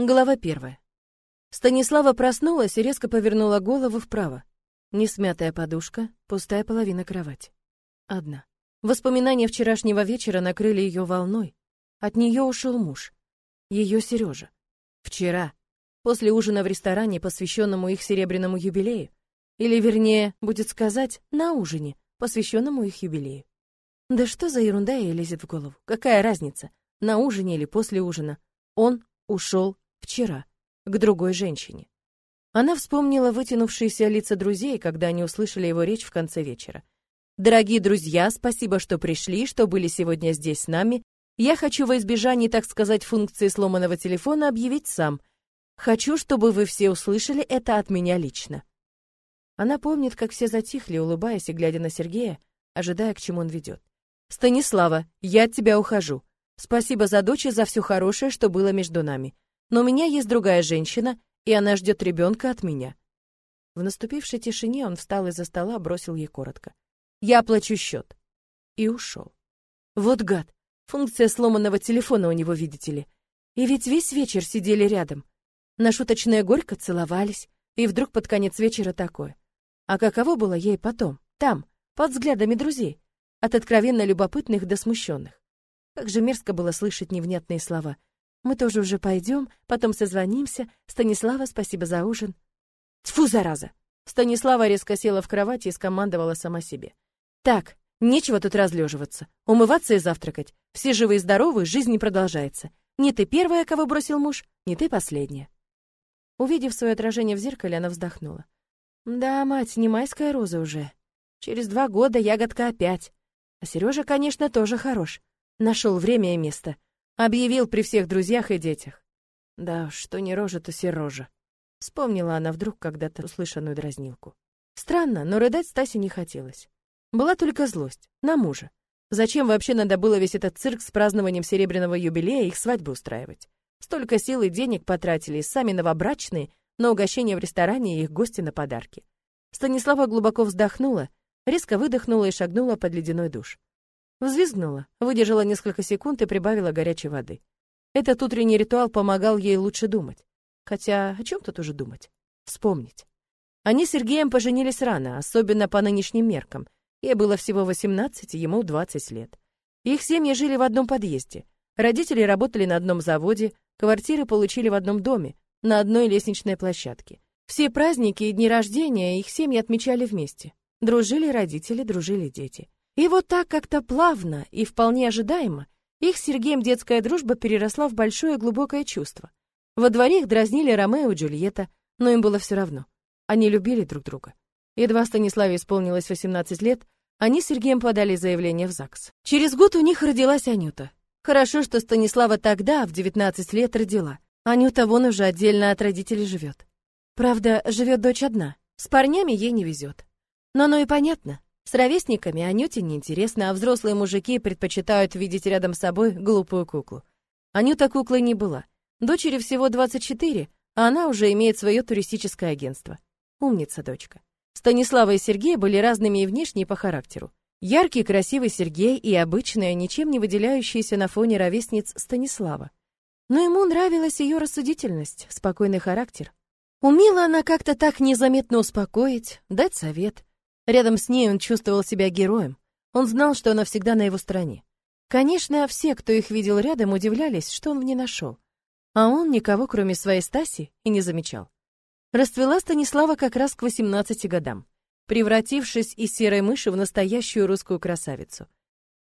Глава первая. Станислава проснулась и резко повернула голову вправо. Несмятая подушка, пустая половина кровати. Одна. Воспоминания вчерашнего вечера накрыли ее волной. От нее ушел муж. Ее Сережа. Вчера, после ужина в ресторане, посвященному их серебряному юбилею. Или, вернее, будет сказать, на ужине, посвященному их юбилею. Да что за ерунда ей лезет в голову? Какая разница, на ужине или после ужина? Он ушел Вчера. К другой женщине. Она вспомнила вытянувшиеся лица друзей, когда они услышали его речь в конце вечера. «Дорогие друзья, спасибо, что пришли, что были сегодня здесь с нами. Я хочу во избежание, так сказать, функции сломанного телефона объявить сам. Хочу, чтобы вы все услышали это от меня лично». Она помнит, как все затихли, улыбаясь и глядя на Сергея, ожидая, к чему он ведет. «Станислава, я от тебя ухожу. Спасибо за дочь и за все хорошее, что было между нами. Но у меня есть другая женщина, и она ждет ребенка от меня. В наступившей тишине он встал из-за стола, бросил ей коротко. «Я оплачу счет». И ушел. Вот гад, функция сломанного телефона у него, видите ли. И ведь весь вечер сидели рядом. На шуточное горько целовались, и вдруг под конец вечера такое. А каково было ей потом, там, под взглядами друзей, от откровенно любопытных до смущенных. Как же мерзко было слышать невнятные слова — мы тоже уже пойдем, потом созвонимся. Станислава, спасибо за ужин. Тьфу, зараза! Станислава резко села в кровати и скомандовала сама себе. Так, нечего тут разлеживаться. Умываться и завтракать. Все живы и здоровы, жизнь не продолжается. Не ты первая, кого бросил муж, не ты последняя. Увидев свое отражение в зеркале, она вздохнула. Да, мать, не майская роза уже. Через два года ягодка опять. А Сережа, конечно, тоже хорош. Нашел время и место. Объявил при всех друзьях и детях. Да, что не рожа, то серожа. Вспомнила она вдруг когда-то услышанную дразнилку. Странно, но рыдать Стасе не хотелось. Была только злость. На мужа. Зачем вообще надо было весь этот цирк с празднованием серебряного юбилея их свадьбу устраивать? Столько сил и денег потратили сами новобрачные на угощение в ресторане и их гости на подарки. Станислава глубоко вздохнула, резко выдохнула и шагнула под ледяной душ. Взвизгнула, выдержала несколько секунд и прибавила горячей воды. Этот утренний ритуал помогал ей лучше думать. Хотя о чем тут уже думать? Вспомнить. Они с Сергеем поженились рано, особенно по нынешним меркам. Ей было всего 18, ему 20 лет. Их семьи жили в одном подъезде. Родители работали на одном заводе, квартиры получили в одном доме, на одной лестничной площадке. Все праздники и дни рождения их семьи отмечали вместе. Дружили родители, дружили дети. И вот так как-то плавно и вполне ожидаемо их с Сергеем детская дружба переросла в большое глубокое чувство. Во дворе их дразнили Ромео и Джульетта, но им было все равно. Они любили друг друга. Едва Станиславе исполнилось 18 лет, они с Сергеем подали заявление в ЗАГС. Через год у них родилась Анюта. Хорошо, что Станислава тогда, в 19 лет, родила. Анюта вон уже отдельно от родителей живет. Правда, живет дочь одна. С парнями ей не везет. Но оно и понятно. С ровесниками Анюте неинтересно, а взрослые мужики предпочитают видеть рядом с собой глупую куклу. Анюта куклой не была. Дочери всего 24, а она уже имеет свое туристическое агентство. Умница дочка. Станислава и Сергей были разными и внешне, и по характеру. Яркий, красивый Сергей и обычная, ничем не выделяющаяся на фоне ровесниц Станислава. Но ему нравилась ее рассудительность, спокойный характер. Умела она как-то так незаметно успокоить, дать совет, Рядом с ней он чувствовал себя героем. Он знал, что она всегда на его стороне. Конечно, все, кто их видел рядом, удивлялись, что он в ней нашел. А он никого, кроме своей Стаси, и не замечал. Расцвела Станислава как раз к 18 годам, превратившись из серой мыши в настоящую русскую красавицу.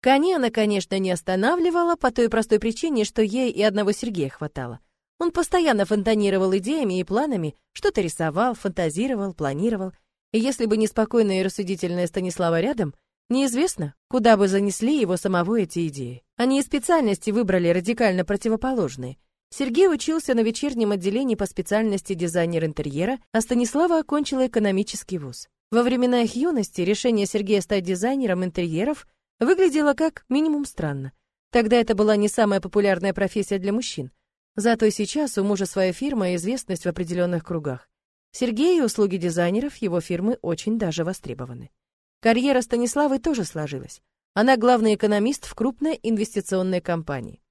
Коня она, конечно, не останавливала по той простой причине, что ей и одного Сергея хватало. Он постоянно фонтанировал идеями и планами, что-то рисовал, фантазировал, планировал, и если бы не спокойная и рассудительная Станислава рядом, неизвестно, куда бы занесли его самого эти идеи. Они и специальности выбрали радикально противоположные. Сергей учился на вечернем отделении по специальности дизайнер интерьера, а Станислава окончила экономический вуз. Во времена их юности решение Сергея стать дизайнером интерьеров выглядело как минимум странно. Тогда это была не самая популярная профессия для мужчин. Зато сейчас у мужа своя фирма и известность в определенных кругах. Сергей и услуги дизайнеров его фирмы очень даже востребованы. Карьера Станиславы тоже сложилась. Она главный экономист в крупной инвестиционной компании.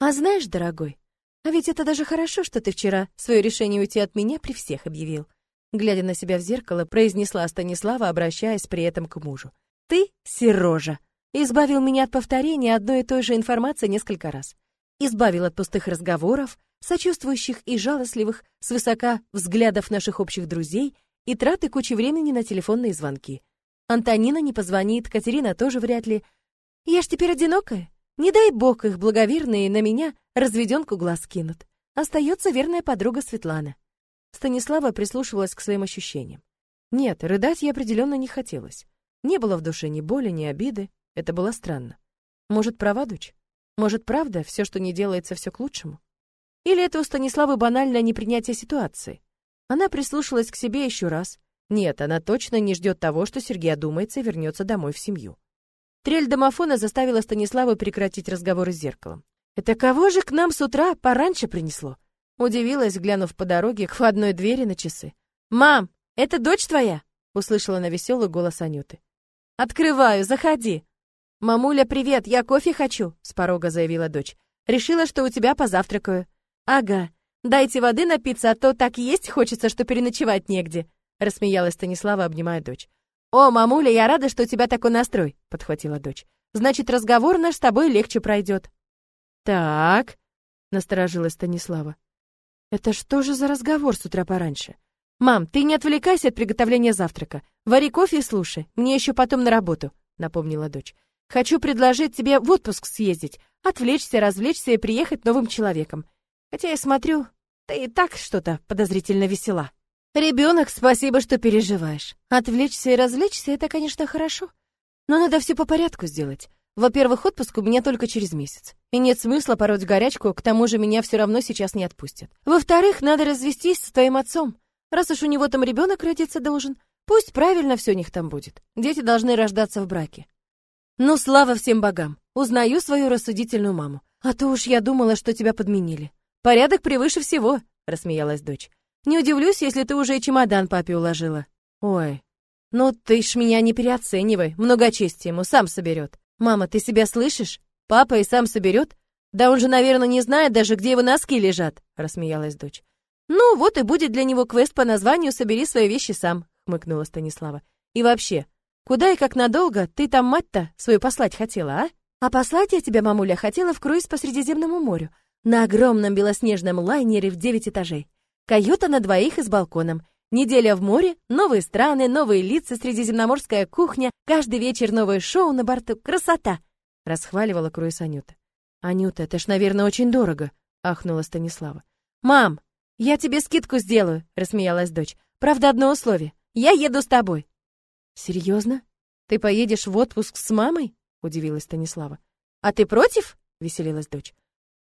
А знаешь, дорогой, А ведь это даже хорошо, что ты вчера свое решение уйти от меня при всех объявил. Глядя на себя в зеркало, произнесла Станислава, обращаясь при этом к мужу. Ты, Сережа, избавил меня от повторения одной и той же информации несколько раз. Избавил от пустых разговоров, сочувствующих и жалостливых, свысока взглядов наших общих друзей и траты кучи времени на телефонные звонки. Антонина не позвонит, Катерина тоже вряд ли. Я ж теперь одинокая. Не дай бог их благоверные на меня разведенку глаз кинут. Остается верная подруга Светлана. Станислава прислушивалась к своим ощущениям. Нет, рыдать ей определенно не хотелось. Не было в душе ни боли, ни обиды. Это было странно. Может, права дочь? Может, правда, все, что не делается, все к лучшему? Или это у Станиславы банальное непринятие ситуации? Она прислушалась к себе еще раз. Нет, она точно не ждет того, что Сергей одумается и вернется домой в семью. Трель домофона заставила Станиславу прекратить разговор с зеркалом. «Это кого же к нам с утра пораньше принесло?» Удивилась, глянув по дороге к входной двери на часы. «Мам, это дочь твоя?» Услышала на веселый голос Анюты. «Открываю, заходи!» «Мамуля, привет, я кофе хочу», — с порога заявила дочь. «Решила, что у тебя позавтракаю». «Ага, дайте воды напиться, а то так есть хочется, что переночевать негде», — рассмеялась Станислава, обнимая дочь. «О, мамуля, я рада, что у тебя такой настрой», — подхватила дочь. «Значит, разговор наш с тобой легче пройдет». «Так», — насторожилась Станислава. «Это что же за разговор с утра пораньше?» «Мам, ты не отвлекайся от приготовления завтрака. Вари кофе и слушай. Мне еще потом на работу», — напомнила дочь. «Хочу предложить тебе в отпуск съездить, отвлечься, развлечься и приехать новым человеком. Хотя я смотрю, ты и так что-то подозрительно весела». «Ребенок, спасибо, что переживаешь. Отвлечься и развлечься — это, конечно, хорошо. Но надо все по порядку сделать. Во-первых, отпуск у меня только через месяц. И нет смысла пороть горячку, к тому же меня все равно сейчас не отпустят. Во-вторых, надо развестись с твоим отцом. Раз уж у него там ребенок родиться должен, пусть правильно все у них там будет. Дети должны рождаться в браке. Ну, слава всем богам. Узнаю свою рассудительную маму. А то уж я думала, что тебя подменили. Порядок превыше всего, рассмеялась дочь. Не удивлюсь, если ты уже и чемодан папе уложила. Ой, ну ты ж меня не переоценивай. Многочестие ему сам соберет. Мама, ты себя слышишь? Папа и сам соберет? Да он же, наверное, не знает даже, где его носки лежат, рассмеялась дочь. «Ну, вот и будет для него квест по названию «Собери свои вещи сам», — хмыкнула Станислава. «И вообще, куда и как надолго ты там мать-то свою послать хотела, а? А послать я тебя, мамуля, хотела в круиз по Средиземному морю, на огромном белоснежном лайнере в девять этажей. Каюта на двоих и с балконом. Неделя в море, новые страны, новые лица, средиземноморская кухня, каждый вечер новое шоу на борту. Красота!» — расхваливала круиз Анюта. «Анюта, это ж, наверное, очень дорого», — ахнула Станислава. «Мам, «Я тебе скидку сделаю», — рассмеялась дочь. «Правда, одно условие. Я еду с тобой». «Серьезно? Ты поедешь в отпуск с мамой?» — удивилась Станислава. «А ты против?» — веселилась дочь.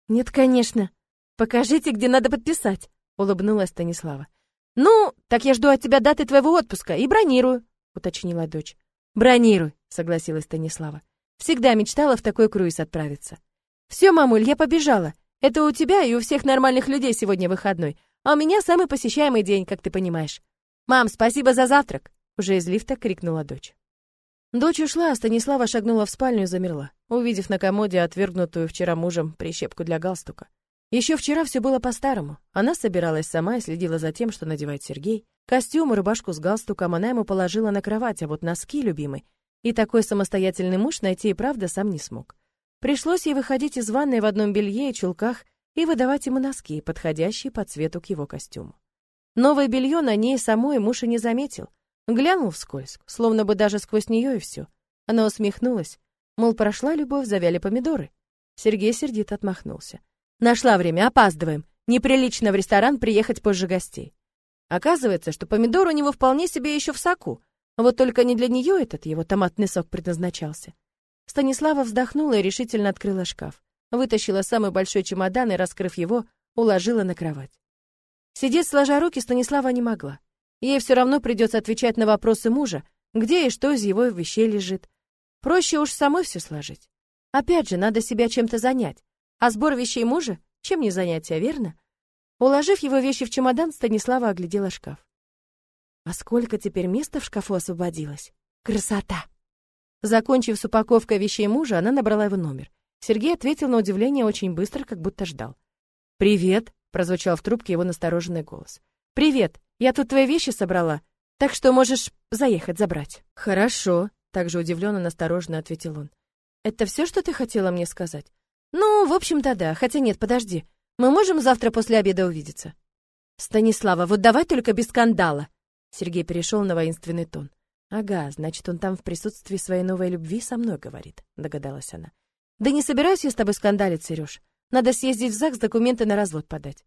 «Нет, конечно. Покажите, где надо подписать», — улыбнулась Станислава. «Ну, так я жду от тебя даты твоего отпуска и бронирую», — уточнила дочь. «Бронируй», — согласилась Станислава. «Всегда мечтала в такой круиз отправиться». «Все, мамуль, я побежала. Это у тебя и у всех нормальных людей сегодня выходной, а у меня самый посещаемый день, как ты понимаешь. Мам, спасибо за завтрак, уже из лифта крикнула дочь. Дочь ушла, а Станислава шагнула в спальню и замерла, увидев на комоде отвергнутую вчера мужем прищепку для галстука. Еще вчера все было по-старому. Она собиралась сама и следила за тем, что надевает Сергей. Костюм и рубашку с галстуком она ему положила на кровать, а вот носки любимый. И такой самостоятельный муж найти и правда сам не смог. Пришлось ей выходить из ванной в одном белье и чулках и выдавать ему носки, подходящие по цвету к его костюму. Новое белье на ней самой муж и не заметил. Глянул вскользь, словно бы даже сквозь нее и все. Она усмехнулась, мол, прошла любовь, завяли помидоры. Сергей сердито отмахнулся. Нашла время, опаздываем. Неприлично в ресторан приехать позже гостей. Оказывается, что помидор у него вполне себе еще в соку. Вот только не для нее этот его томатный сок предназначался. Станислава вздохнула и решительно открыла шкаф. Вытащила самый большой чемодан и, раскрыв его, уложила на кровать. Сидеть сложа руки Станислава не могла. Ей все равно придется отвечать на вопросы мужа, где и что из его вещей лежит. Проще уж самой все сложить. Опять же, надо себя чем-то занять. А сбор вещей мужа — чем не занятие, верно? Уложив его вещи в чемодан, Станислава оглядела шкаф. А сколько теперь места в шкафу освободилось? Красота! Закончив с упаковкой вещей мужа, она набрала его номер. Сергей ответил на удивление очень быстро, как будто ждал. «Привет», — прозвучал в трубке его настороженный голос. «Привет, я тут твои вещи собрала, так что можешь заехать забрать». «Хорошо», — также удивленно настороженно ответил он. «Это все, что ты хотела мне сказать?» «Ну, в общем-то, да. Хотя нет, подожди. Мы можем завтра после обеда увидеться?» «Станислава, вот давай только без скандала!» Сергей перешел на воинственный тон. «Ага, значит, он там в присутствии своей новой любви со мной говорит», — догадалась она. «Да не собираюсь я с тобой скандалить, Сереж. Надо съездить в ЗАГС, документы на развод подать».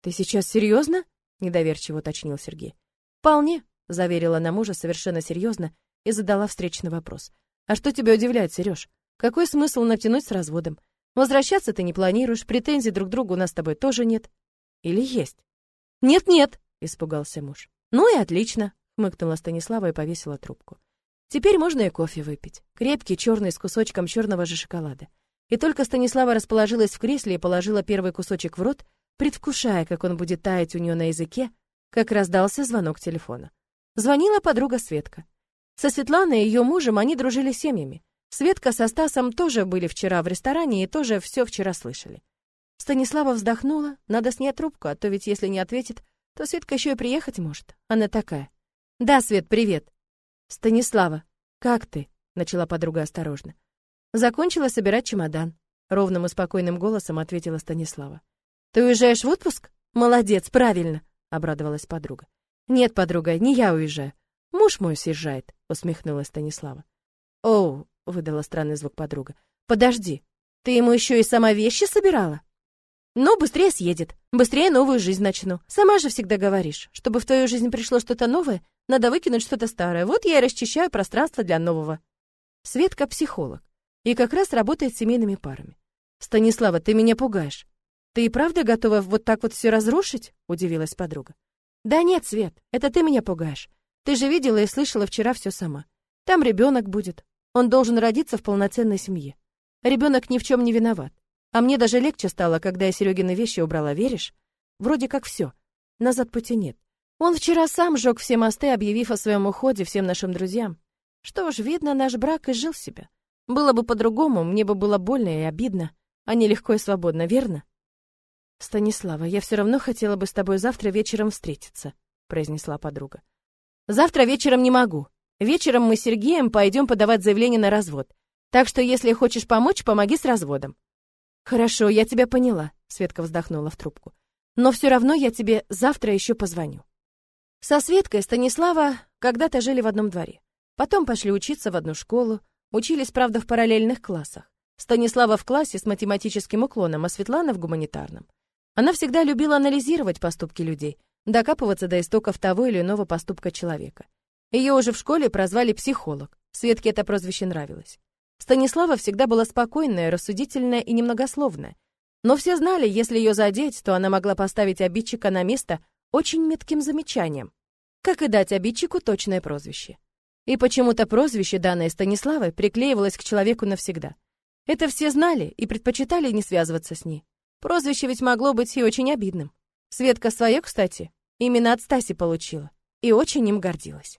«Ты сейчас серьезно?» — недоверчиво уточнил Сергей. «Вполне», — заверила на мужа совершенно серьезно и задала встречный вопрос. «А что тебя удивляет, Сереж? Какой смысл натянуть с разводом? Возвращаться ты не планируешь, претензий друг к другу у нас с тобой тоже нет. Или есть?» «Нет-нет», — испугался муж. «Ну и отлично», — хмыкнула Станислава и повесила трубку. «Теперь можно и кофе выпить. Крепкий, черный, с кусочком черного же шоколада». И только Станислава расположилась в кресле и положила первый кусочек в рот, предвкушая, как он будет таять у нее на языке, как раздался звонок телефона. Звонила подруга Светка. Со Светланой и ее мужем они дружили семьями. Светка со Стасом тоже были вчера в ресторане и тоже все вчера слышали. Станислава вздохнула. Надо снять трубку, а то ведь если не ответит, то Светка еще и приехать может. Она такая. «Да, Свет, привет». «Станислава, как ты?» — начала подруга осторожно. «Закончила собирать чемодан», — ровным и спокойным голосом ответила Станислава. «Ты уезжаешь в отпуск? Молодец, правильно», — обрадовалась подруга. «Нет, подруга, не я уезжаю. Муж мой съезжает», — усмехнулась Станислава. «Оу», — выдала странный звук подруга. «Подожди, ты ему еще и сама вещи собирала?» Но быстрее съедет, быстрее новую жизнь начну. Сама же всегда говоришь, чтобы в твою жизнь пришло что-то новое, надо выкинуть что-то старое. Вот я и расчищаю пространство для нового. Светка психолог и как раз работает с семейными парами. Станислава, ты меня пугаешь. Ты и правда готова вот так вот все разрушить? удивилась подруга. Да нет, Свет, это ты меня пугаешь. Ты же видела и слышала вчера все сама. Там ребенок будет. Он должен родиться в полноценной семье. Ребенок ни в чем не виноват. А мне даже легче стало, когда я Серегины вещи убрала, веришь? Вроде как все. Назад пути нет. Он вчера сам сжег все мосты, объявив о своем уходе всем нашим друзьям. Что ж, видно, наш брак изжил себя. Было бы по-другому, мне бы было больно и обидно, а не легко и свободно, верно? Станислава, я все равно хотела бы с тобой завтра вечером встретиться, произнесла подруга. Завтра вечером не могу. Вечером мы с Сергеем пойдем подавать заявление на развод. Так что, если хочешь помочь, помоги с разводом. Хорошо, я тебя поняла, Светка вздохнула в трубку. Но все равно я тебе завтра еще позвоню. Со Светкой Станислава когда-то жили в одном дворе. Потом пошли учиться в одну школу, учились, правда, в параллельных классах. Станислава в классе с математическим уклоном, а Светлана в гуманитарном. Она всегда любила анализировать поступки людей, докапываться до истоков того или иного поступка человека. Ее уже в школе прозвали психолог. Светке это прозвище нравилось. Станислава всегда была спокойная, рассудительная и немногословная. Но все знали, если ее задеть, то она могла поставить обидчика на место очень метким замечанием, как и дать обидчику точное прозвище. И почему-то прозвище, данное Станиславой, приклеивалось к человеку навсегда. Это все знали и предпочитали не связываться с ней. Прозвище ведь могло быть и очень обидным. Светка свое, кстати, именно от Стаси получила и очень им гордилась.